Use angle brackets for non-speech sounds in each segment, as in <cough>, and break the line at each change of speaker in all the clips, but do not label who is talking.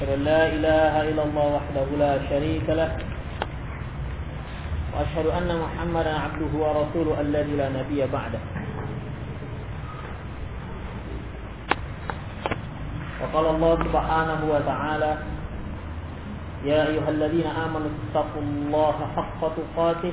أشهد أن لا إله إلا الله وحده لا شريك له. وأشهد أن محمدا عبده ورسوله الذي لا نبي بعده. وقال الله سبحانه وتعالى يا أيها الذين آمنوا اتقوا الله حق تقاته.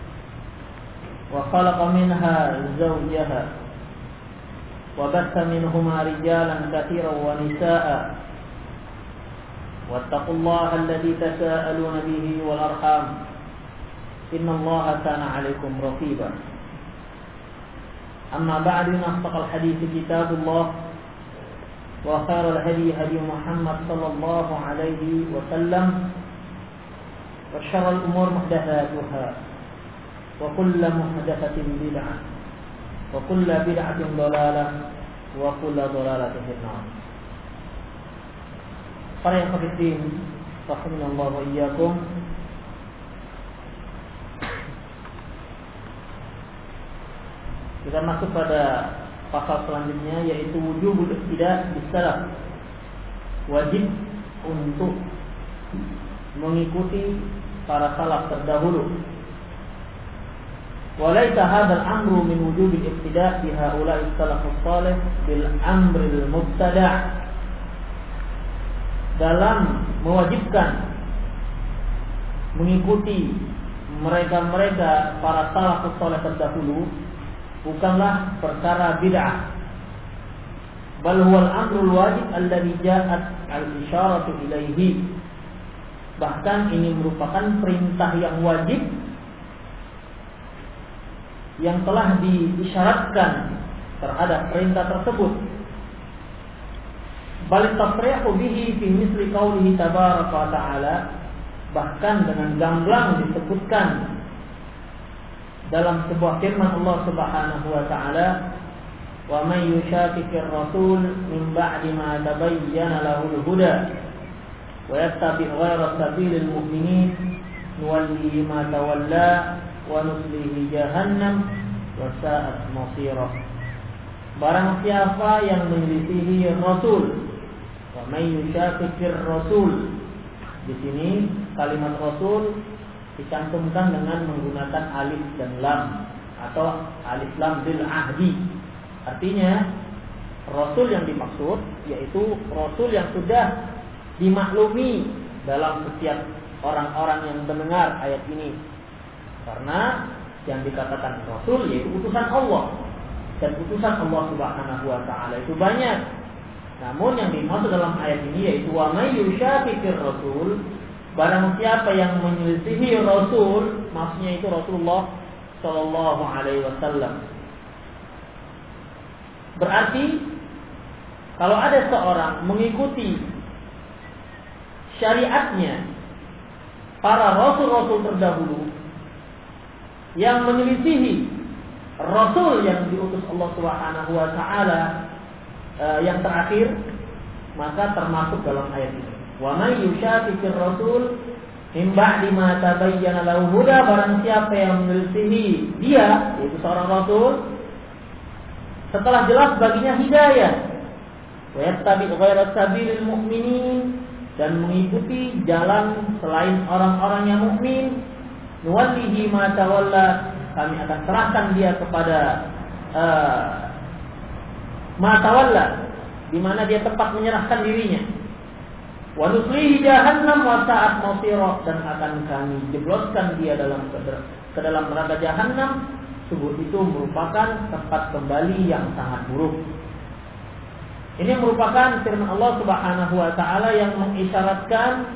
وخلق منها زوجها وبث منهما رجالا كثيرا ونساء. واتقوا الله الذي تساءلون به والأرحام. إن الله كان عليكم رقيبا. أما بعد أصدق الحديث كتاب الله. وخير الهدي هدي محمد صلى الله عليه وسلم. وشر الأمور محدثاتها. وكل محدثة بدعة وكل بدعة ضلالة وكل ضلالة في النار Para yang fakir Rahimahullah wa iyyakum Kita masuk pada pasal selanjutnya yaitu wujub tidak bisa wajib untuk mengikuti para salaf terdahulu. Amru min wujub al-ibtida' bi haula'i salafus salih bil amri al-mubtada' dalam mewajibkan mengikuti mereka-mereka para salafus salih terdahulu bukanlah perkara bid'ah. Bal huwa al-amrul wajib alladhi ja'at al-isyaratu ilaihi bahkan ini merupakan perintah yang wajib yang telah diisyaratkan terhadap perintah tersebut. Bal tasrihu bihi fi misli qaulihi tabaraka ta'ala bahkan dengan gamblang disebutkan dalam sebuah firman Allah Subhanahu wa taala wa may yushaqiqir rasul min ba'di ma tabayyana al-huda wa yattabi' ghayra sabilil mu'minin nuwallihi ma tawalla jahannam wa sa'at masira Barang siapa yang menyelisihi Rasul wa may yushaqiqir rasul di sini kalimat Rasul dicantumkan dengan menggunakan alif dan lam atau alif lam bil ahdi. Artinya rasul yang dimaksud yaitu rasul yang sudah dimaklumi dalam setiap orang-orang yang mendengar ayat ini. Karena yang dikatakan rasul yaitu utusan Allah dan utusan Allah Subhanahu wa taala itu banyak. Namun yang dimaksud dalam ayat ini yaitu wa may rasul Barang siapa yang menyelisihi Rasul, maksudnya itu Rasulullah Shallallahu Alaihi Wasallam. Berarti kalau ada seorang mengikuti syariatnya para rasul-rasul terdahulu yang menyelisihi Rasul yang diutus Allah Subhanahu Wa Taala yang terakhir, maka termasuk dalam ayat ini. Wa yushaqiqir rasul min ba'di ma tabayyana lahu huda barang siapa yang menyelisihi dia yaitu seorang rasul setelah jelas baginya hidayah wa yattabi ghaira sabilil mu'minin dan mengikuti jalan selain orang-orang yang mukmin nuwallihi ma tawalla. Kami akan serahkan dia kepada uh, ma di mana dia tempat menyerahkan dirinya. Wa nuslihi jahannam wa sa'at dan akan kami jebloskan dia dalam ke dalam neraka jahannam. Sungguh itu merupakan tempat kembali yang sangat buruk. Ini merupakan firman Allah Subhanahu wa taala yang mengisyaratkan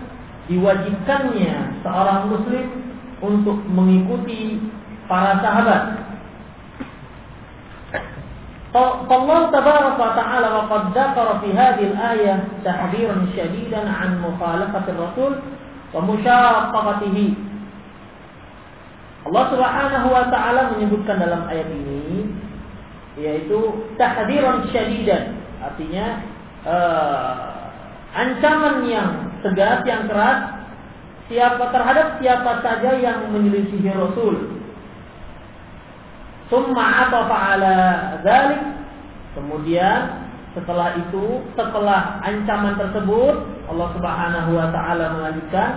diwajibkannya seorang muslim untuk mengikuti para sahabat. Allah tabaraka ta'ala wa qad dzakara fi hadhihi al-ayah tahdhiran shadidan an mukhalafati rasul wa musyaqqatihi. Allah Subhanahu wa taala menyebutkan dalam ayat ini yaitu tahdhiran syadidan artinya uh, ancaman yang tegas yang keras siapa terhadap siapa saja yang menyelisihi Rasul Summa atafa ala dzalik. Kemudian setelah itu, setelah ancaman tersebut, Allah Subhanahu wa taala melanjutkan,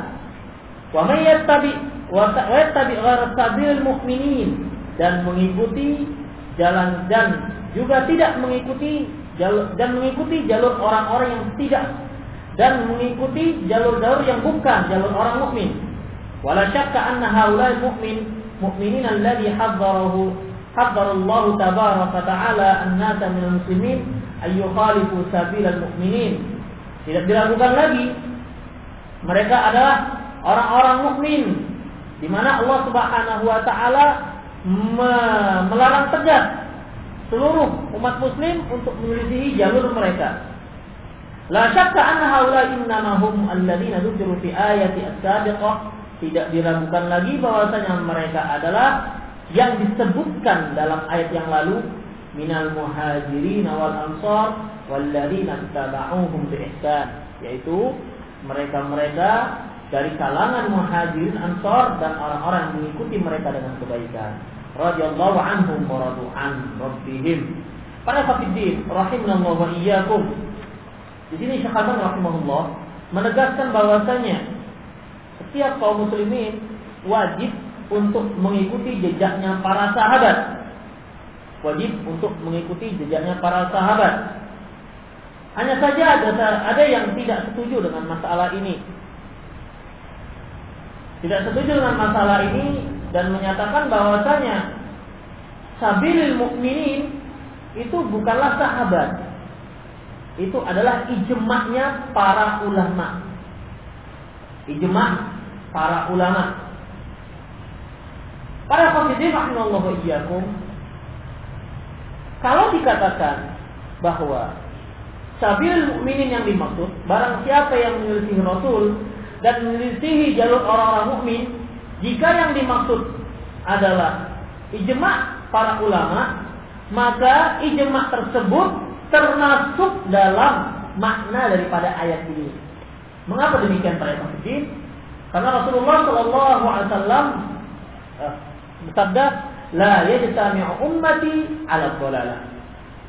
"Wa may yattabi wa yattabi ghayra sabil mu'minin" dan mengikuti jalan dan juga tidak mengikuti jalur dan mengikuti jalur orang-orang yang tidak dan mengikuti jalur-jalur yang bukan jalur orang mukmin. Wala syakka anna haulal mu'min mu'minin alladhi hadzarahu Allah tabaraka ta'ala an-nasa muslimin ay yukhalifu sabilal mu'minin. Tidak diragukan lagi mereka adalah orang-orang mukmin di mana Allah Subhanahu wa taala melarang tegas seluruh umat muslim untuk menyelisihi jalur mereka. La syakka anna haula innamahum alladziina dzukiru fi ayati as-sabiqah. Tidak diragukan lagi bahwasanya mereka adalah yang disebutkan dalam ayat yang lalu minal muhajirin wal ansar walladzina tabauhum bi ihsan. Yaitu mereka-mereka dari kalangan muhajirin ansar dan orang-orang yang mengikuti mereka dengan kebaikan. Radhiyallahu anhum wa radu an rabbihim. Para fakidin rahimanallah wa iyyakum di sini Syekh rahimahullah menegaskan bahwasanya setiap kaum muslimin wajib untuk mengikuti jejaknya para sahabat. Wajib untuk mengikuti jejaknya para sahabat. Hanya saja ada ada yang tidak setuju dengan masalah ini. Tidak setuju dengan masalah ini dan menyatakan bahwasanya sabilil mukminin itu bukanlah sahabat. Itu adalah ijma'nya para ulama. Ijma' para ulama. Para khafidin rahimallahu iyyakum kalau dikatakan bahwa sabil mukminin yang dimaksud barang siapa yang menyelisihi Rasul dan menyelisihi jalur orang-orang mukmin jika yang dimaksud adalah ijma' para ulama maka ijma' tersebut termasuk dalam makna daripada ayat ini. Mengapa demikian para khafidin? Karena Rasulullah Shallallahu Alaihi Wasallam eh, bersabda la yajtami'u ummati 'ala dhalalah.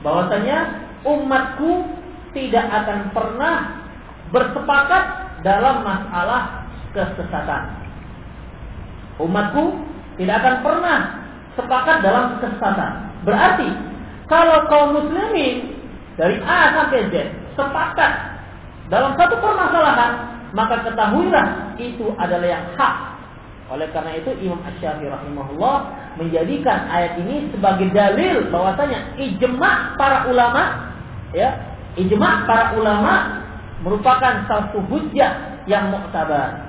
Bahwasanya umatku tidak akan pernah bersepakat dalam masalah kesesatan. Umatku tidak akan pernah sepakat dalam kesesatan. Berarti kalau kaum muslimin dari A sampai Z. Sepakat. Dalam satu permasalahan, maka ketahuilah itu adalah yang hak. Oleh karena itu Imam Asy-Syafi'i rahimahullah menjadikan ayat ini sebagai dalil bahwasanya ijma' para ulama ya, ijma' para ulama merupakan satu hujjah yang muktabar.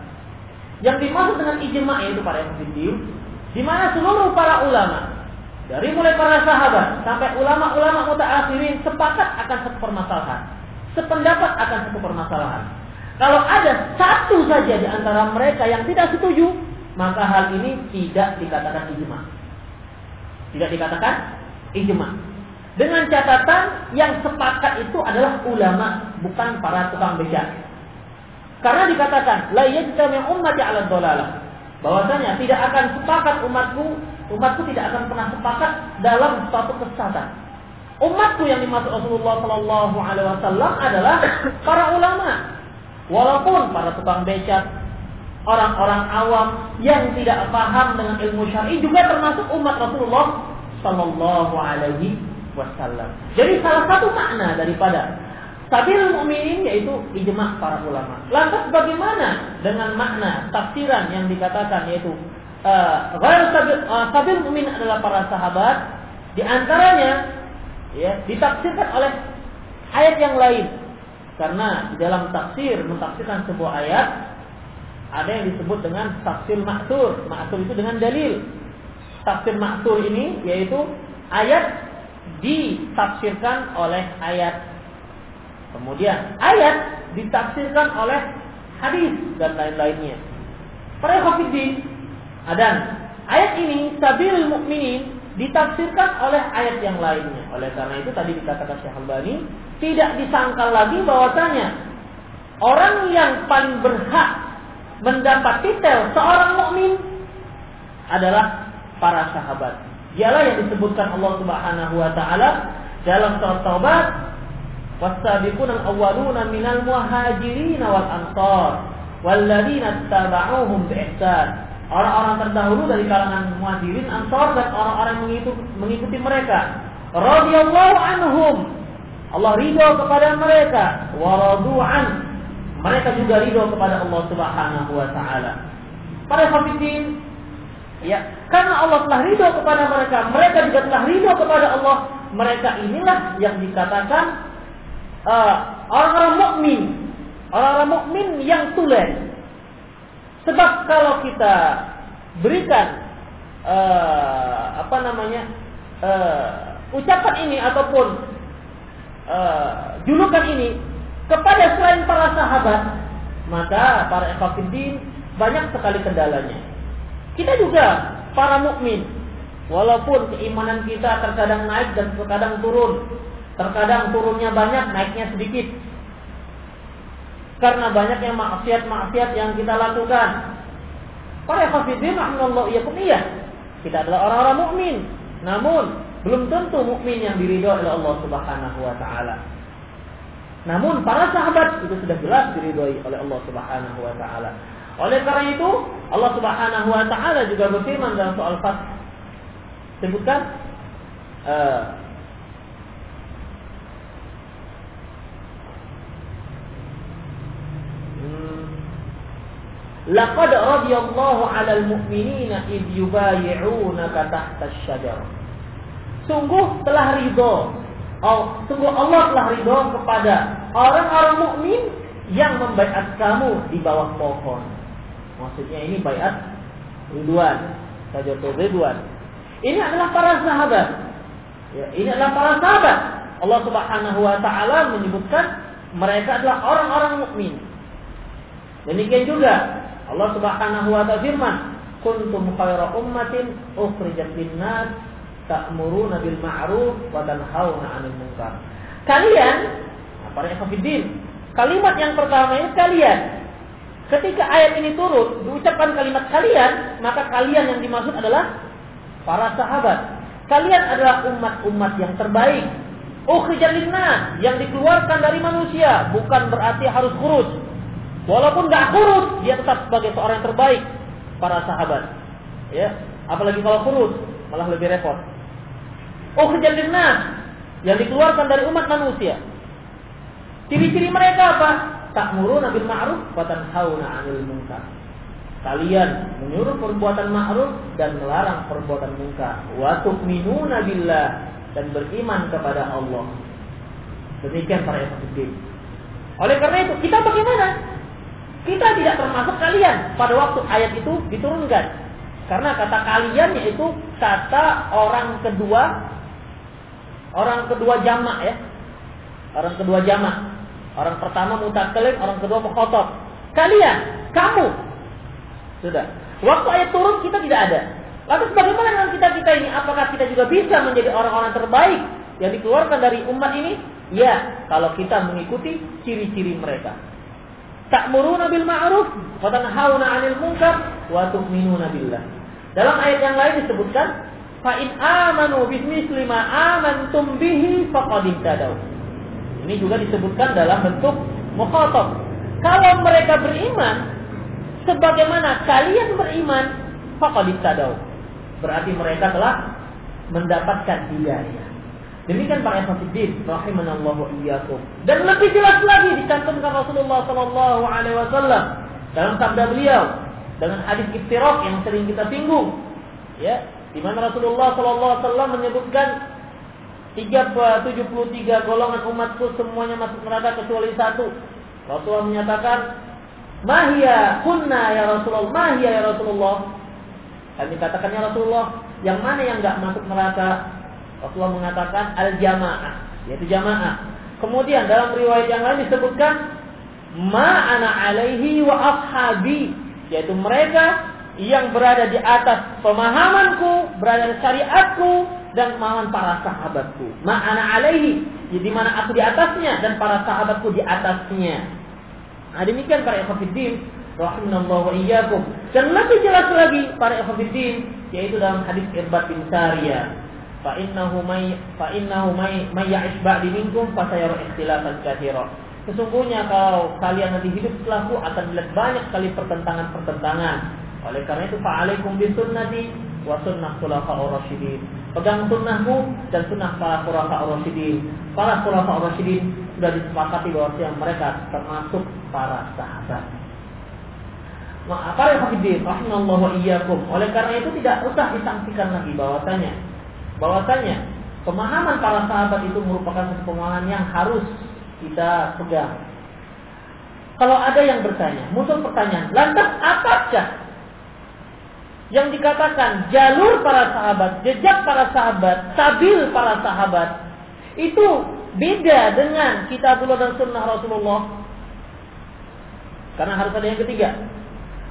Yang dimaksud dengan ijma' yaitu para mufiddin di mana seluruh para ulama dari mulai para sahabat sampai ulama-ulama mutaakhirin sepakat akan satu permasalahan, sependapat akan satu permasalahan. Kalau ada satu saja di antara mereka yang tidak setuju, maka hal ini tidak dikatakan ijma. Tidak dikatakan ijma. Dengan catatan yang sepakat itu adalah ulama, bukan para tukang becak. Karena dikatakan la yajtami ummati 'ala dhalalah. Bahwasanya tidak akan sepakat umatku, umatku tidak akan pernah sepakat dalam suatu kesesatan. Umatku yang dimaksud Rasulullah Shallallahu Alaihi Wasallam adalah <coughs> para ulama. Walaupun para tukang becak, orang-orang awam yang tidak paham dengan ilmu syar'i juga termasuk umat Rasulullah Sallallahu Alaihi Wasallam. Jadi salah satu makna daripada sabil mukminin yaitu ijma para ulama. Lantas bagaimana dengan makna tafsiran yang dikatakan yaitu uh, sabil, uh, sabil mukmin adalah para sahabat di antaranya ya ditafsirkan oleh ayat yang lain karena di dalam tafsir mentafsirkan sebuah ayat ada yang disebut dengan tafsir maksur. Maksur itu dengan dalil. Tafsir maksur ini yaitu ayat ditafsirkan oleh ayat. Kemudian ayat ditafsirkan oleh hadis dan lain-lainnya. Para hafidin, dan ayat ini sabil mukminin ditafsirkan oleh ayat yang lainnya. Oleh karena itu tadi dikatakan Syekh Albani tidak disangkal lagi bahwasanya orang yang paling berhak mendapat titel seorang mukmin adalah para sahabat. Dialah yang disebutkan Allah Subhanahu wa taala dalam surat Taubat was-sabiquna al-awwaluna minal muhajirin wal ansar walladzina tabauhum bi ihsan orang-orang terdahulu dari kalangan muhajirin, ansor dan orang-orang mengikuti, mengikuti mereka. Radhiyallahu anhum. Allah ridho kepada mereka. Waradu'an. Mereka juga ridho kepada Allah Subhanahu wa taala. Para hafidin, ya, karena Allah telah ridho kepada mereka, mereka juga telah ridho kepada Allah. Mereka inilah yang dikatakan uh, orang-orang mukmin, orang-orang mukmin yang tulen, Sebab kalau kita berikan uh, apa namanya uh, ucapan ini ataupun uh, julukan ini kepada selain para sahabat, maka para ekafidin banyak sekali kendalanya. Kita juga para mukmin, walaupun keimanan kita terkadang naik dan terkadang turun, terkadang turunnya banyak, naiknya sedikit, karena banyaknya maksiat-maksiat yang kita lakukan. Para hafidin rahimahullah iya pun iya. Kita adalah orang-orang mukmin, namun belum tentu mukmin yang diridhoi oleh Allah Subhanahu wa taala. Namun para sahabat itu sudah jelas diridhoi oleh Allah Subhanahu wa taala. Oleh karena itu, Allah Subhanahu wa taala juga berfirman dalam soal Fath. Sebutkan uh, Laqad radiyallahu 'alal mu'minina id yubayi'unaka tahta asy-syajarah. Sungguh telah ridho. Oh, sungguh Allah telah ridho kepada orang-orang mukmin yang membaiat kamu di bawah pohon. Maksudnya ini baiat ridwan, sajatul ridwan. Ini adalah para sahabat. Ya, ini adalah para sahabat. Allah Subhanahu wa taala menyebutkan mereka adalah orang-orang mukmin. Demikian juga Allah Subhanahu wa taala firman, "Kuntum khaira ummatin ukhrijat lin-nas ta'muruna bil ma'ruf wa tanhauna 'anil munkar." Kalian, para ikhwatiddin, kalimat yang pertama ini kalian. Ketika ayat ini turun, diucapkan kalimat kalian, maka kalian yang dimaksud adalah para sahabat. Kalian adalah umat-umat yang terbaik. Ukhrijat lin-nas, yang dikeluarkan dari manusia, bukan berarti harus kurus Walaupun nggak kurus, dia tetap sebagai seorang yang terbaik para sahabat. Ya, apalagi kalau kurus, malah lebih repot. Oh nas yang dikeluarkan dari umat manusia. Ciri-ciri mereka apa? Tak Takmuruna bil ma'ruf wa tanhauna 'anil munkar. Kalian menyuruh perbuatan ma'ruf dan melarang perbuatan munkar. Wa tu'minuna billah dan beriman kepada Allah. Demikian para yang Oleh karena itu, kita bagaimana? Kita tidak termasuk kalian pada waktu ayat itu diturunkan. Karena kata kalian yaitu kata orang kedua orang kedua jamak ya. Orang kedua jamak. Orang pertama mutakalim, orang kedua mukhatab. Kalian, kamu. Sudah. Waktu ayat turun kita tidak ada. Lalu bagaimana dengan kita kita ini? Apakah kita juga bisa menjadi orang-orang terbaik yang dikeluarkan dari umat ini? Ya, kalau kita mengikuti ciri-ciri mereka ta'muruna bil ma'ruf wa tanhauna 'anil munkar wa tu'minuna billah. Dalam ayat yang lain disebutkan fa in amanu bimithli ma amantum bihi faqad ihtadaw. Ini juga disebutkan dalam bentuk mukhatab. Kalau mereka beriman sebagaimana kalian beriman faqad ihtadaw. Berarti mereka telah mendapatkan hidayah. Demikian para ikhwatiddin rahimanallahu iyyakum. Dan lebih jelas lagi dicantumkan Rasulullah sallallahu alaihi wasallam dalam sabda beliau dengan hadis iftirak yang sering kita singgung. Ya, di mana Rasulullah sallallahu alaihi wasallam menyebutkan 73 golongan umatku semuanya masuk neraka kecuali satu. Rasulullah menyatakan, "Mahia kunna ya Rasulullah, mahia ya Rasulullah." Kami katakan ya Rasulullah, yang mana yang enggak masuk neraka? Rasulullah mengatakan al-jamaah, yaitu jamaah. Kemudian dalam riwayat yang lain disebutkan ma'ana alaihi wa ashabi, yaitu mereka yang berada di atas pemahamanku, berada di syariatku dan pemahaman para sahabatku. Ma'ana alaihi, di mana aku di atasnya dan para sahabatku di atasnya. Nah, demikian para ikhwatiddin rahimallahu wa iyyakum. Dan lebih jelas lagi para ikhwatiddin yaitu dalam hadis Irbad bin Sariyah fa innahu may fa innahu may may ya'ish ba'di minkum fa sayara ikhtilafan. Sesungguhnya kalau kalian nanti hidup setelahku akan melihat banyak sekali pertentangan-pertentangan. Oleh karena itu fa'alaikum bisunnati wa sunnah khulafa'ur rasyidin. Pegang sunnahku dan sunnah para khulafa'ur rasyidin. Para khulafa'ur rasyidin sudah disepakati bahwa mereka termasuk para sahabat. Para hafidin rahimallahu iyyakum. Oleh karena itu tidak usah disangsikan lagi bahwasanya bahwasanya pemahaman para sahabat itu merupakan satu pemahaman yang harus kita pegang. Kalau ada yang bertanya, muncul pertanyaan, lantas apakah yang dikatakan jalur para sahabat, jejak para sahabat, sabil para sahabat itu beda dengan kitabullah dan sunnah Rasulullah? Karena harus ada yang ketiga.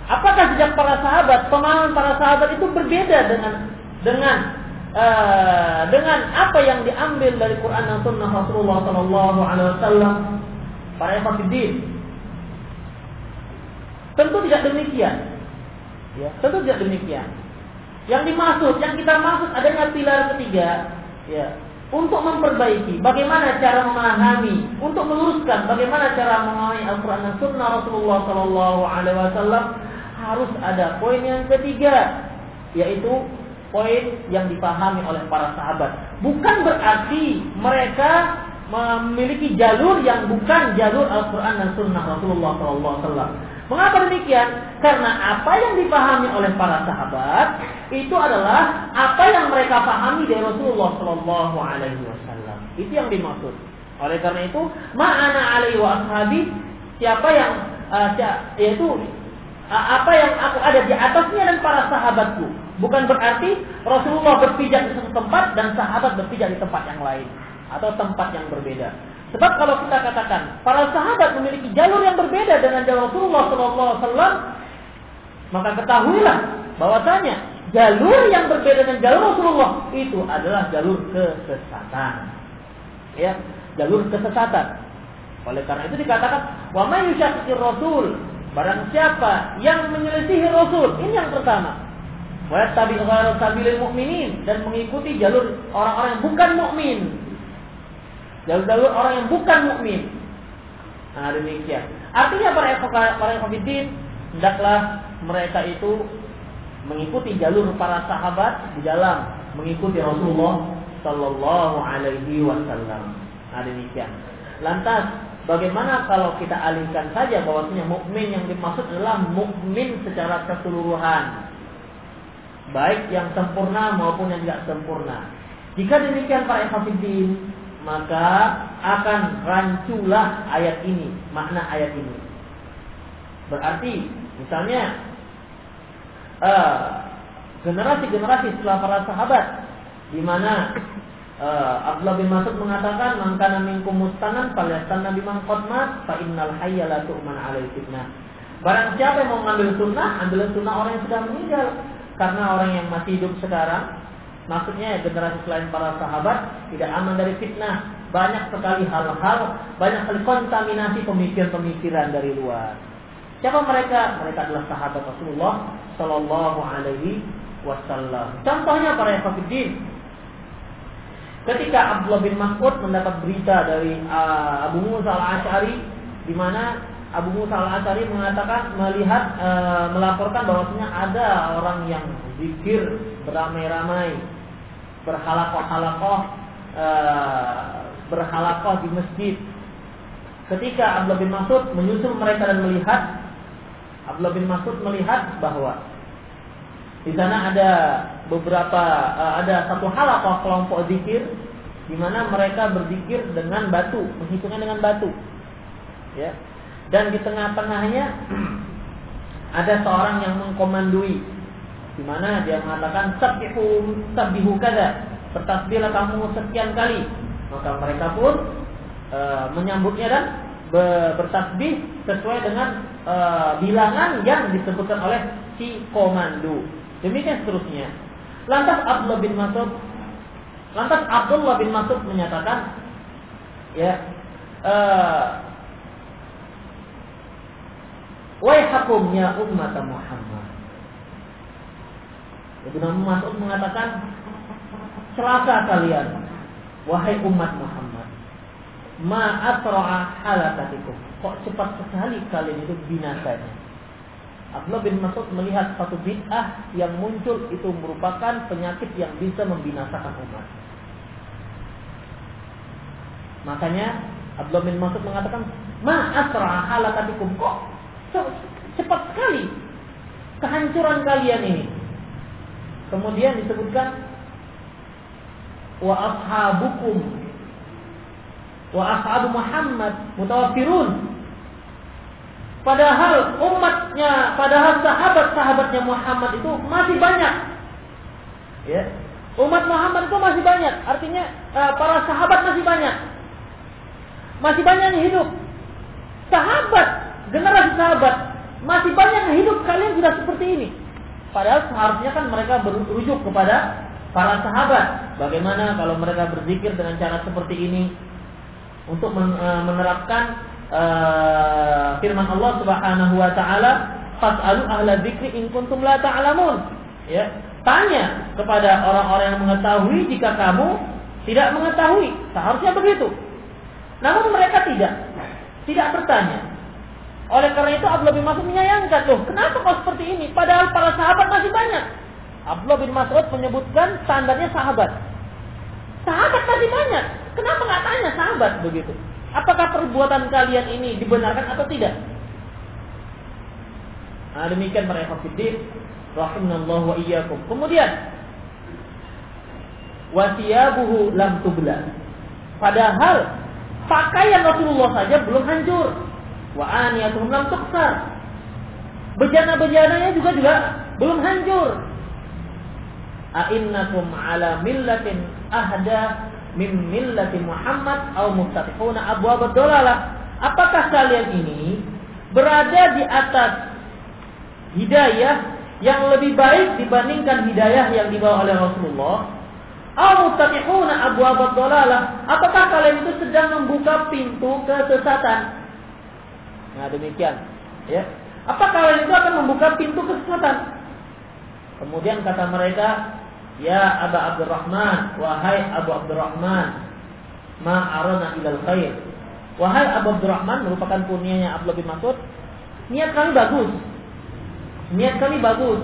Apakah jejak para sahabat, pemahaman para sahabat itu berbeda dengan dengan uh, dengan apa yang diambil dari Quran dan Sunnah Rasulullah Sallallahu Alaihi Wasallam para efatidin. Tentu tidak demikian. Ya, tentu tidak demikian. Yang dimaksud, yang kita maksud adanya pilar ketiga, ya, untuk memperbaiki bagaimana cara memahami, untuk meluruskan bagaimana cara memahami Al-Quran dan Sunnah Rasulullah Sallallahu Alaihi Wasallam harus ada poin yang ketiga, yaitu poin yang dipahami oleh para sahabat. Bukan berarti mereka memiliki jalur yang bukan jalur Al-Quran dan Sunnah Rasulullah SAW. Mengapa demikian? Karena apa yang dipahami oleh para sahabat itu adalah apa yang mereka pahami dari Rasulullah Sallallahu Alaihi Wasallam. Itu yang dimaksud. Oleh karena itu, ma'ana alaihi wa ashabi siapa yang uh, yaitu apa yang aku ada di atasnya dan para sahabatku Bukan berarti Rasulullah berpijak di satu tempat dan sahabat berpijak di tempat yang lain atau tempat yang berbeda. Sebab kalau kita katakan para sahabat memiliki jalur yang berbeda dengan jalur Rasulullah SAW, maka ketahuilah bahwasanya jalur yang berbeda dengan jalur Rasulullah itu adalah jalur kesesatan. Ya, jalur kesesatan. Oleh karena itu dikatakan wa may rasul barang siapa yang menyelisihi rasul ini yang pertama dan mengikuti jalur orang-orang yang bukan mukmin. Jalur-jalur orang yang bukan mukmin. Nah, demikian. Artinya para para hafidin hendaklah mereka itu mengikuti jalur para sahabat di dalam mengikuti Rasulullah Sallallahu Alaihi Wasallam. Nah, demikian. Lantas, bagaimana kalau kita alihkan saja bahwasanya mukmin yang dimaksud adalah mukmin secara keseluruhan? Baik yang sempurna maupun yang tidak sempurna. Jika demikian para ikhwatiddin, maka akan ranculah ayat ini, makna ayat ini. Berarti misalnya generasi-generasi uh, setelah para sahabat di mana uh, Abdullah bin Mas'ud mengatakan mangkana minkum mustanan falyastanna biman qad mat fa innal hayya la tu'man alaihi fitnah. Barang siapa yang mau mengambil sunnah, ambil sunnah orang yang sudah meninggal. Karena orang yang masih hidup sekarang, maksudnya generasi selain para sahabat tidak aman dari fitnah. Banyak sekali hal-hal, banyak sekali kontaminasi pemikiran-pemikiran dari luar. Siapa mereka? Mereka adalah sahabat Rasulullah Sallallahu Alaihi Wasallam. Contohnya para Yahudin. Ketika Abdullah bin Mas'ud mendapat berita dari uh, Abu Musa al Ashari, di mana Abu Musa al-Asari mengatakan melihat e, melaporkan bahwasanya ada orang yang zikir beramai-ramai berhalakoh-halakoh e, berhalakoh di masjid. Ketika Abdullah bin Mas'ud menyusul mereka dan melihat Abdullah bin Mas'ud melihat bahwa di sana ada beberapa e, ada satu halakoh kelompok zikir di mana mereka berzikir dengan batu, menghitungnya dengan batu. Ya, dan di tengah-tengahnya ada seorang yang mengkomandoi di mana dia mengatakan sabbihu sabbihu kada bertasbihlah kamu sekian kali. Maka mereka pun e, menyambutnya dan be, bertasbih sesuai dengan e, bilangan yang disebutkan oleh si komando. Demikian seterusnya. Lantas Abdullah bin Mas'ud lantas Abdullah bin Mas'ud menyatakan ya uh, Waihakum ya umat Muhammad. Ibnu Mas'ud mengatakan celaka kalian wahai umat Muhammad. Ma asra'a halakatikum. Kok cepat sekali kalian itu binasanya. Abdullah bin Mas'ud melihat satu bid'ah yang muncul itu merupakan penyakit yang bisa membinasakan umat. Makanya Abdullah bin Mas'ud mengatakan, "Ma asra halakatikum." Kok cepat sekali kehancuran kalian ini. Kemudian disebutkan wa ashabukum wa ashabu Muhammad mutawafirun. Padahal umatnya, padahal sahabat-sahabatnya Muhammad itu masih banyak. Ya. Umat Muhammad itu masih banyak. Artinya eh, para sahabat masih banyak. Masih banyak yang hidup. Sahabat, generasi sahabat, masih banyak yang hidup kalian sudah seperti ini. Padahal seharusnya kan mereka berujuk kepada para sahabat. Bagaimana kalau mereka berzikir dengan cara seperti ini untuk eh, menerapkan uh, firman Allah Subhanahu wa taala, "Fas'alu ahla dzikri in kuntum la ta'lamun." Ya, tanya kepada orang-orang yang mengetahui jika kamu tidak mengetahui. Seharusnya begitu. Namun mereka tidak, tidak bertanya. Oleh karena itu Abdullah bin Mas'ud menyayangkan, loh kenapa kau seperti ini? Padahal para sahabat masih banyak. Abdullah bin Mas'ud menyebutkan standarnya sahabat. Sahabat masih banyak. Kenapa nggak tanya sahabat begitu? Apakah perbuatan kalian ini dibenarkan atau tidak? Nah, demikian para hafidin rahimanallahu wa iyyakum. Kemudian wasiyabuhu lam tubla. Padahal Pakaian Rasulullah saja belum hancur. Wa aniyatuhum lam tuksar. Bejana-bejananya juga juga belum hancur. A'innakum ala millatin ahda min millati Muhammad au muftatihuna abwab dolalah. Apakah kalian ini berada di atas hidayah yang lebih baik dibandingkan hidayah yang dibawa oleh Rasulullah Amutatihuna abu abad dolalah. Apakah kalian itu sedang membuka pintu kesesatan? Nah demikian. Ya. Apa kalian itu akan membuka pintu kesesatan? Kemudian kata mereka, Ya Aba Abdurrahman, wahai Abu Abdurrahman, ma'arana ilal khair. Wahai Abu Abdurrahman merupakan punyanya Abdullah bin Mas'ud. Niat kami bagus. Niat kami bagus.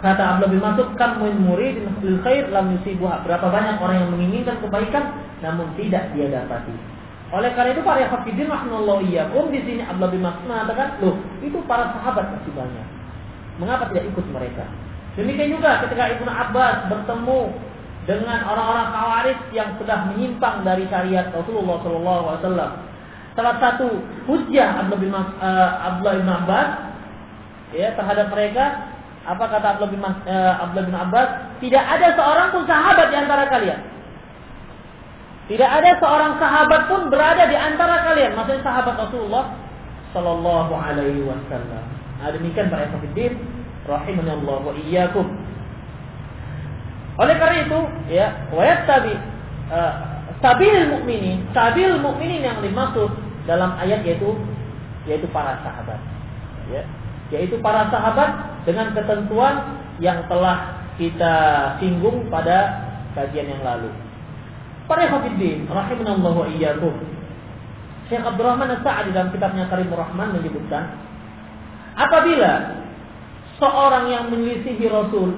Kata Abdullah bin Mas'ud, "Kam min murid lil khair lam yusibuha." Berapa banyak orang yang menginginkan kebaikan namun tidak dia dapati. Oleh karena itu para hafidin rahimallahu iyyakum di sini Abdullah bin Mas'ud mengatakan, "Loh, itu para sahabat masih banyak. Mengapa tidak ikut mereka?" Demikian juga ketika Ibnu Abbas bertemu dengan orang-orang Khawarij yang sudah menyimpang dari syariat Rasulullah sallallahu alaihi wasallam. Salah satu hujah Abdullah bin, Mas, uh, Abdullah bin Abbas ya terhadap mereka apa kata uh, Abdullah bin Abbas? Tidak ada seorang pun sahabat di antara kalian. Tidak ada seorang sahabat pun berada di antara kalian. Maksudnya sahabat Rasulullah Sallallahu Alaihi Wasallam. Nah, demikian para ikhwatiddin rahimahullah wa iyyakum. Oleh karena itu, ya, wayat tabi uh, sabil mukminin, sabil mukminin yang dimaksud dalam ayat yaitu yaitu para sahabat. Ya, yaitu para sahabat dengan ketentuan yang telah kita singgung pada kajian yang lalu. Para hafidin, rahimanallahu wa iyyakum. Syekh Abdurrahman As-Sa'di dalam kitabnya Karimur Rahman menyebutkan apabila seorang yang menyelisihi Rasul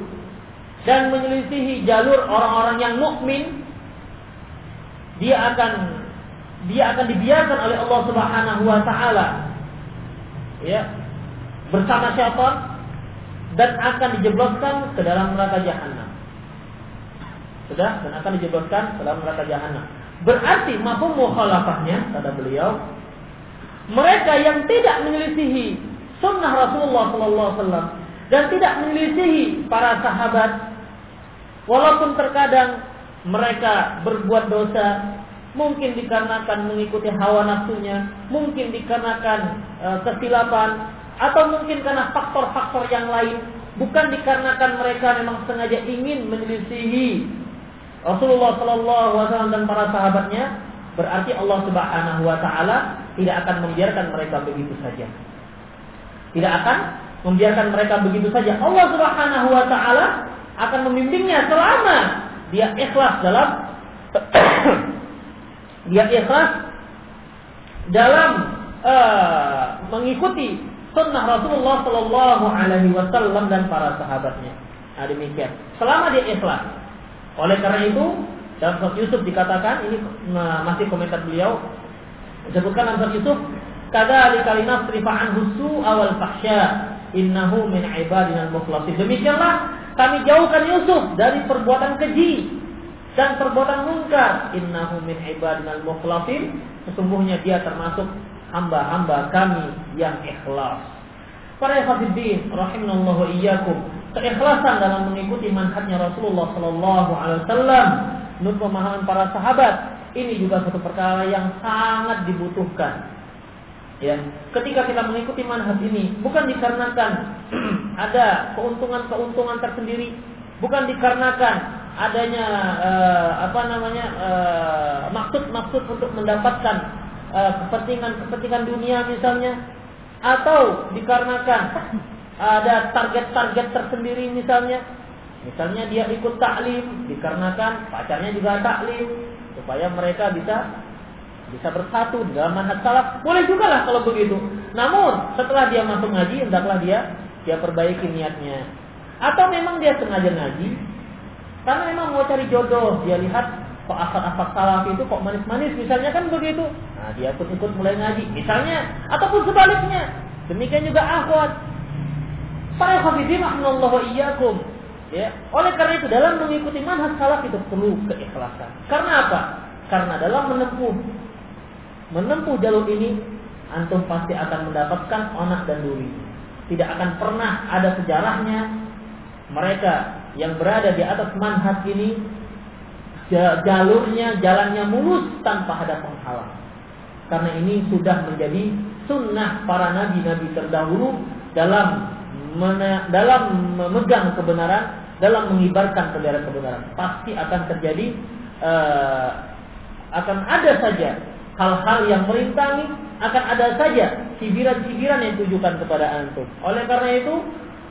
dan menyelisihi jalur orang-orang yang mukmin dia akan dia akan dibiarkan oleh Allah Subhanahu wa taala ya bersama syaitan dan akan dijebloskan ke dalam neraka jahanam. Sudah dan akan dijebloskan ke dalam neraka jahanam. Berarti mafhum mukhalafahnya kata beliau mereka yang tidak menyelisihi sunnah Rasulullah sallallahu alaihi wasallam dan tidak menyelisihi para sahabat Walaupun terkadang mereka berbuat dosa, mungkin dikarenakan mengikuti hawa nafsunya, mungkin dikarenakan e, kesilapan, atau mungkin karena faktor-faktor yang lain, bukan dikarenakan mereka memang sengaja ingin menyelisihi Rasulullah Shallallahu Alaihi Wasallam dan para sahabatnya, berarti Allah Subhanahu Wa Taala tidak akan membiarkan mereka begitu saja. Tidak akan membiarkan mereka begitu saja. Allah Subhanahu Wa Taala akan membimbingnya selama dia ikhlas dalam <coughs> dia ikhlas dalam uh, mengikuti sunnah Rasulullah Shallallahu Alaihi Wasallam dan para sahabatnya. Nah, demikian. Selama dia ikhlas. Oleh karena itu, dalam surat Yusuf dikatakan ini masih komentar beliau disebutkan dalam surat Yusuf kadzalika kalina anhu su'a wal fahsya innahu min ibadina al-mukhlasin. Demikianlah kami jauhkan Yusuf dari perbuatan keji dan perbuatan mungkar. Innahu min ibadinal mukhlasin. Sesungguhnya dia termasuk hamba-hamba kami yang ikhlas. Para ikhwatiddin rahimallahu iyyakum. Keikhlasan dalam mengikuti manhajnya Rasulullah sallallahu alaihi wasallam. Menurut pemahaman para sahabat ini juga satu perkara yang sangat dibutuhkan. Ya, ketika kita mengikuti manhaj ini bukan dikarenakan <clears throat> ada keuntungan-keuntungan tersendiri, bukan dikarenakan adanya uh, apa namanya eh, maksud-maksud untuk mendapatkan kepentingan-kepentingan uh, dunia misalnya, atau dikarenakan ada target-target tersendiri misalnya, misalnya dia ikut taklim dikarenakan pacarnya juga taklim supaya mereka bisa bisa bersatu dalam manhaj salaf, boleh juga lah kalau begitu. Namun setelah dia masuk ngaji, hendaklah dia dia perbaiki niatnya. Atau memang dia sengaja ngaji, karena memang mau cari jodoh, dia lihat kok akad-akad salaf itu kok manis-manis, misalnya kan begitu. Nah dia pun ikut mulai ngaji, misalnya, ataupun sebaliknya. Demikian juga akhwat. Para hafidin wa iyyakum. Ya, oleh karena itu dalam mengikuti manhaj salaf itu perlu keikhlasan. Karena apa? Karena dalam menempuh menempuh jalur ini, antum pasti akan mendapatkan onak dan duri. Tidak akan pernah ada sejarahnya mereka yang berada di atas manhaj ini jalurnya, jalannya mulus tanpa ada penghalang. Karena ini sudah menjadi sunnah para nabi-nabi terdahulu dalam dalam memegang kebenaran, dalam mengibarkan bendera kebenaran. Pasti akan terjadi uh, akan ada saja hal-hal yang merintangi akan ada saja cibiran-cibiran yang ditujukan kepada antum. Oleh karena itu,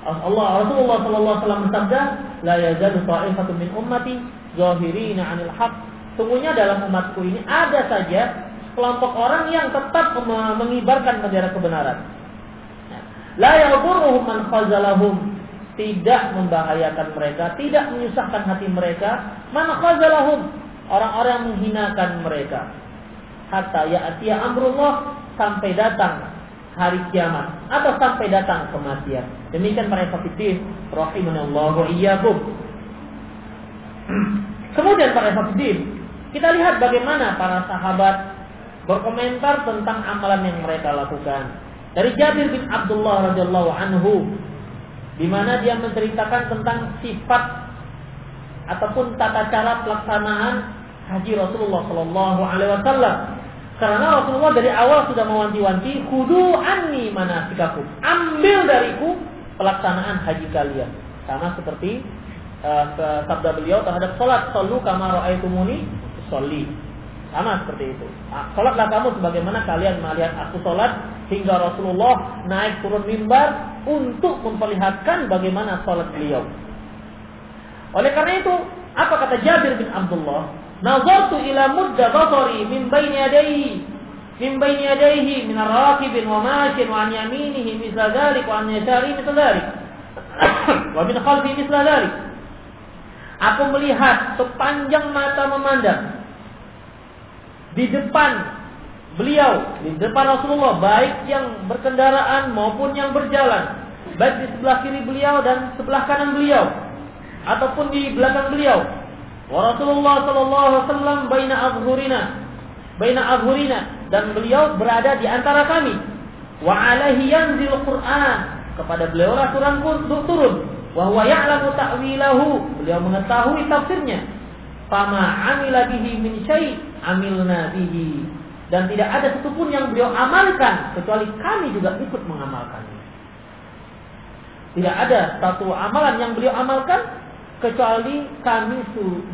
Allah Rasulullah sallallahu alaihi wasallam bersabda, "La yazalu ta'ifatu min ummati zahirina 'anil haq." Sungguhnya dalam umatku ini ada saja kelompok orang yang tetap mengibarkan bendera kebenaran. La man khazalahum tidak membahayakan mereka, tidak menyusahkan hati mereka, man khazalahum orang-orang menghinakan mereka hatta ya'tiya amrullah sampai datang hari kiamat atau sampai datang kematian. Demikian para hafidin rahimanallahu iyyakum. <clears throat> Kemudian para hafidin, kita lihat bagaimana para sahabat berkomentar tentang amalan yang mereka lakukan. Dari Jabir bin Abdullah radhiyallahu anhu di mana dia menceritakan tentang sifat ataupun tata cara pelaksanaan haji Rasulullah Shallallahu Alaihi Wasallam. Karena Rasulullah dari awal sudah mewanti-wanti, kudu anni manasikakum. Ambil dariku pelaksanaan haji kalian. Sama seperti uh, sabda beliau terhadap sholat. Sallu kama ra'aitumuni sholli. Sama seperti itu. Nah, sholatlah kamu sebagaimana kalian melihat aku sholat hingga Rasulullah naik turun mimbar untuk memperlihatkan bagaimana sholat beliau. Oleh karena itu, apa kata Jabir bin Abdullah? Nazartu ila mudda basari min baini yadayhi min baini yadayhi min ar-rakibin wa mashin wa an yaminihi misla dhalik wa an yasari misla dhalik <coughs> wa min khalfi misla dhalik Aku melihat sepanjang mata memandang di depan beliau, di depan Rasulullah, baik yang berkendaraan maupun yang berjalan, baik di sebelah kiri beliau dan sebelah kanan beliau, ataupun di belakang beliau, Wa Rasulullah sallallahu alaihi wasallam baina azhurina. Baina azhurina dan beliau berada di antara kami. Wa alaihi yanzil Qur'an. Kepada beliau lah Quran pun turun. Wa huwa ya'lamu ta'wilahu. Beliau mengetahui tafsirnya. Fama amila bihi min syai' amilna bihi. Dan tidak ada satupun yang beliau amalkan kecuali kami juga ikut mengamalkannya. Tidak ada satu amalan yang beliau amalkan kecuali kami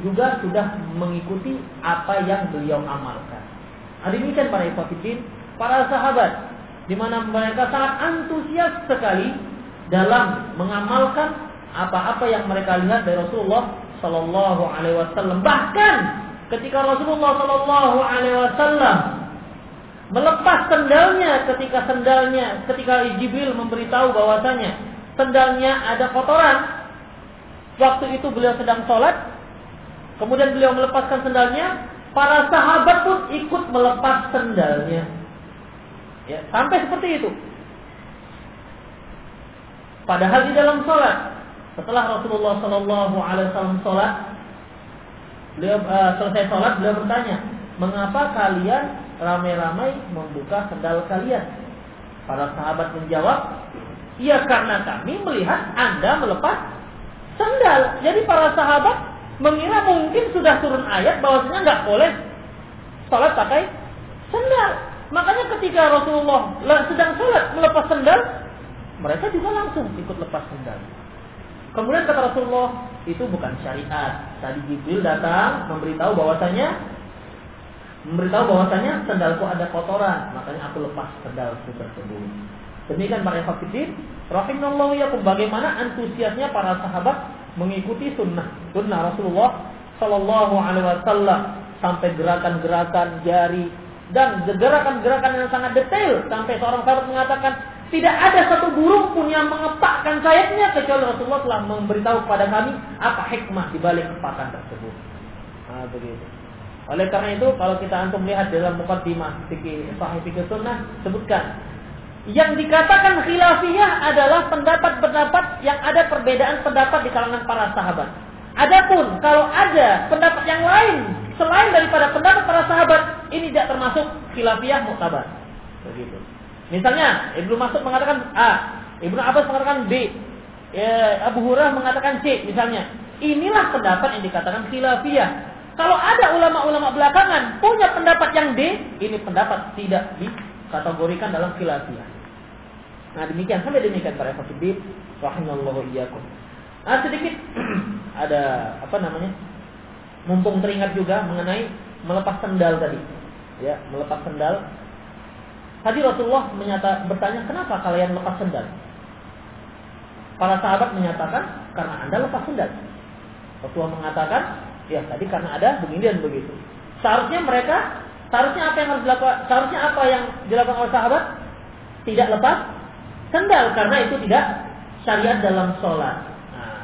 juga sudah mengikuti apa yang beliau amalkan. Ada demikian para ikhwatiddin, para sahabat di mana mereka sangat antusias sekali dalam mengamalkan apa-apa yang mereka lihat dari Rasulullah Shallallahu Alaihi Wasallam. Bahkan ketika Rasulullah Shallallahu Alaihi Wasallam melepas sendalnya ketika sendalnya ketika Jibril memberitahu bahwasanya sendalnya ada kotoran. Waktu itu beliau sedang sholat, kemudian beliau melepaskan sendalnya, para sahabat pun ikut melepas sendalnya. Ya, sampai seperti itu. Padahal di dalam sholat, setelah Rasulullah Shallallahu Alaihi Wasallam sholat, beliau uh, selesai sholat, beliau bertanya, mengapa kalian ramai-ramai membuka sendal kalian? Para sahabat menjawab, Ya karena kami melihat Anda melepas sendal. Jadi para sahabat mengira mungkin sudah turun ayat bahwasanya nggak boleh sholat pakai sendal. Makanya ketika Rasulullah sedang sholat melepas sendal, mereka juga langsung ikut lepas sendal. Kemudian kata Rasulullah, itu bukan syariat. Tadi Jibril datang memberitahu bahwasanya memberitahu bahwasanya sendalku ada kotoran, makanya aku lepas sendalku tersebut. Demikian para hafidin, rahimallahu yakum bagaimana antusiasnya para sahabat mengikuti sunnah sunnah Rasulullah Shallallahu Alaihi Wasallam sampai gerakan-gerakan jari dan gerakan-gerakan yang sangat detail sampai seorang sahabat mengatakan tidak ada satu burung pun yang mengepakkan sayapnya kecuali Rasulullah telah memberitahu kepada kami apa hikmah di balik kepakan tersebut. Nah, begitu. Oleh karena itu kalau kita antum lihat dalam mukaddimah fikih sahih fikih sunnah sebutkan yang dikatakan khilafiyah adalah pendapat-pendapat yang ada perbedaan pendapat di kalangan para sahabat. Adapun kalau ada pendapat yang lain selain daripada pendapat para sahabat, ini tidak termasuk khilafiyah muktabar. Begitu. Misalnya Ibnu Mas'ud mengatakan A, Ibnu Abbas mengatakan B, ya, Abu Hurairah mengatakan C, misalnya. Inilah pendapat yang dikatakan khilafiyah. Kalau ada ulama-ulama belakangan punya pendapat yang D, ini pendapat tidak dikategorikan dalam khilafiyah. Nah demikian sampai demikian para fakir rahimallahu iyyakum. Nah sedikit <clears throat> ada apa namanya? Mumpung teringat juga mengenai melepas sendal tadi. Ya, melepas sendal. Tadi Rasulullah menyata bertanya, "Kenapa kalian lepas sendal?" Para sahabat menyatakan, "Karena Anda lepas sendal." Rasulullah mengatakan, "Ya, tadi karena ada begini dan begitu." Seharusnya mereka, seharusnya apa yang harus dilakukan? Seharusnya apa yang dilakukan oleh sahabat? Tidak lepas sendal karena itu tidak syariat dalam sholat. Nah,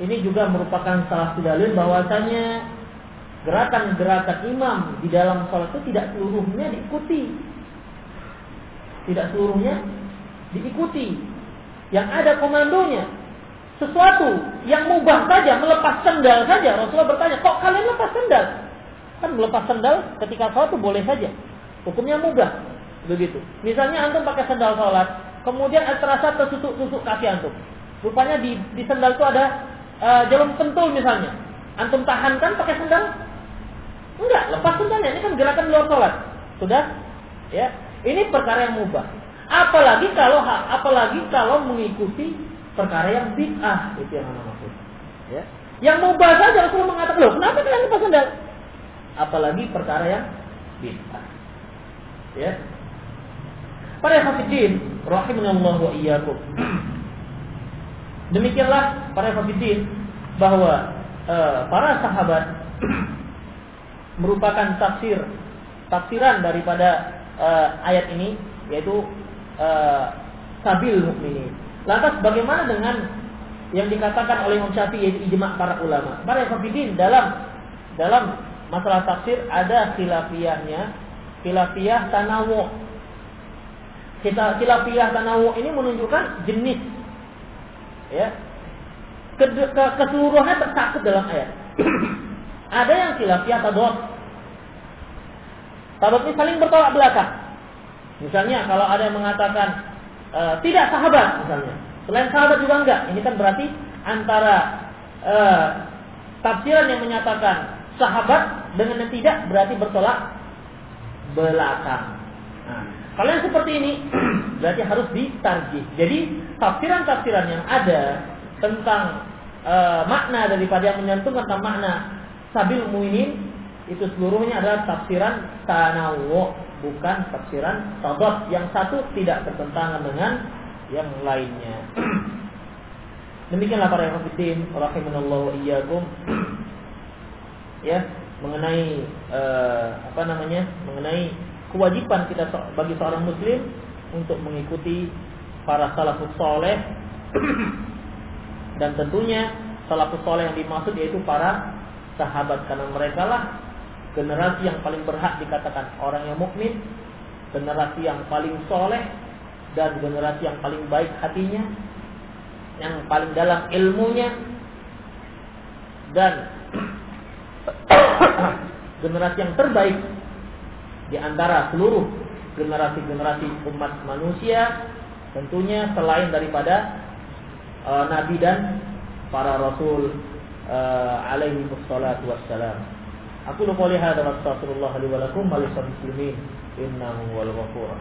ini juga merupakan salah satu dalil bahwasanya gerakan-gerakan imam di dalam sholat itu tidak seluruhnya diikuti. Tidak seluruhnya diikuti. Yang ada komandonya. Sesuatu yang mubah saja, melepas sendal saja. Rasulullah bertanya, kok kalian lepas sendal? Kan melepas sendal ketika sholat itu boleh saja. Hukumnya mudah. Begitu. Misalnya antum pakai sendal sholat, Kemudian terasa tersusuk-susuk kaki antum. Rupanya di, di sendal itu ada uh, jarum pentul misalnya. Antum tahankan pakai sendal? Enggak, lepas sendalnya. Ini kan gerakan luar sholat. Sudah? Ya. Ini perkara yang mubah. Apalagi kalau apalagi kalau mengikuti perkara yang bid'ah itu yang mana maksud. Ya. Yang mubah saja Rasulullah mengatakan, "Loh, kenapa kalian lepas sendal?" Apalagi perkara yang bid'ah. Ya. Para hafidin, rahimahullah wa iyyakum. Demikianlah para hafidin bahwa uh, para sahabat merupakan tafsir tafsiran daripada uh, ayat ini yaitu uh, sabil mukminin. Lantas bagaimana dengan yang dikatakan oleh Imam Syafi'i yaitu ijma' para ulama? Para hafidin dalam dalam masalah tafsir ada khilafiyahnya, khilafiyah tanawu kita khilafiyah tanawu ini menunjukkan jenis ya ke, ke, keseluruhannya tercakup dalam ayat. Ada yang khilafiyah tadot. Tadot ini saling bertolak belakang. Misalnya kalau ada yang mengatakan e, tidak sahabat misalnya, selain sahabat juga enggak, ini kan berarti antara uh, tafsiran yang menyatakan sahabat dengan yang tidak berarti bertolak belakang. Nah, kalau yang seperti ini <clears throat> berarti harus ditarjih. Jadi tafsiran-tafsiran yang ada tentang uh, makna daripada yang menyantumkan tentang makna sabil muinin itu seluruhnya adalah tafsiran tanawu bukan tafsiran tabat yang satu tidak bertentangan dengan yang lainnya. <clears throat> Demikianlah para hafidin rahimanallahu iyyakum <clears throat> ya mengenai uh, apa namanya? mengenai kewajiban kita bagi seorang muslim untuk mengikuti para salafus soleh <clears throat> dan tentunya salafus soleh yang dimaksud yaitu para sahabat karena mereka lah generasi yang paling berhak dikatakan. Orang yang mukmin, generasi yang paling soleh dan generasi yang paling baik hatinya, yang paling dalam ilmunya dan <coughs> generasi yang terbaik di antara seluruh generasi-generasi umat manusia tentunya selain daripada uh, nabi dan para rasul uh, alaihi wassalatu wassalam. Aku lu qouli hadza wa astaghfirullah li wa lakum wa lisal muslimin innahu wal ghafur.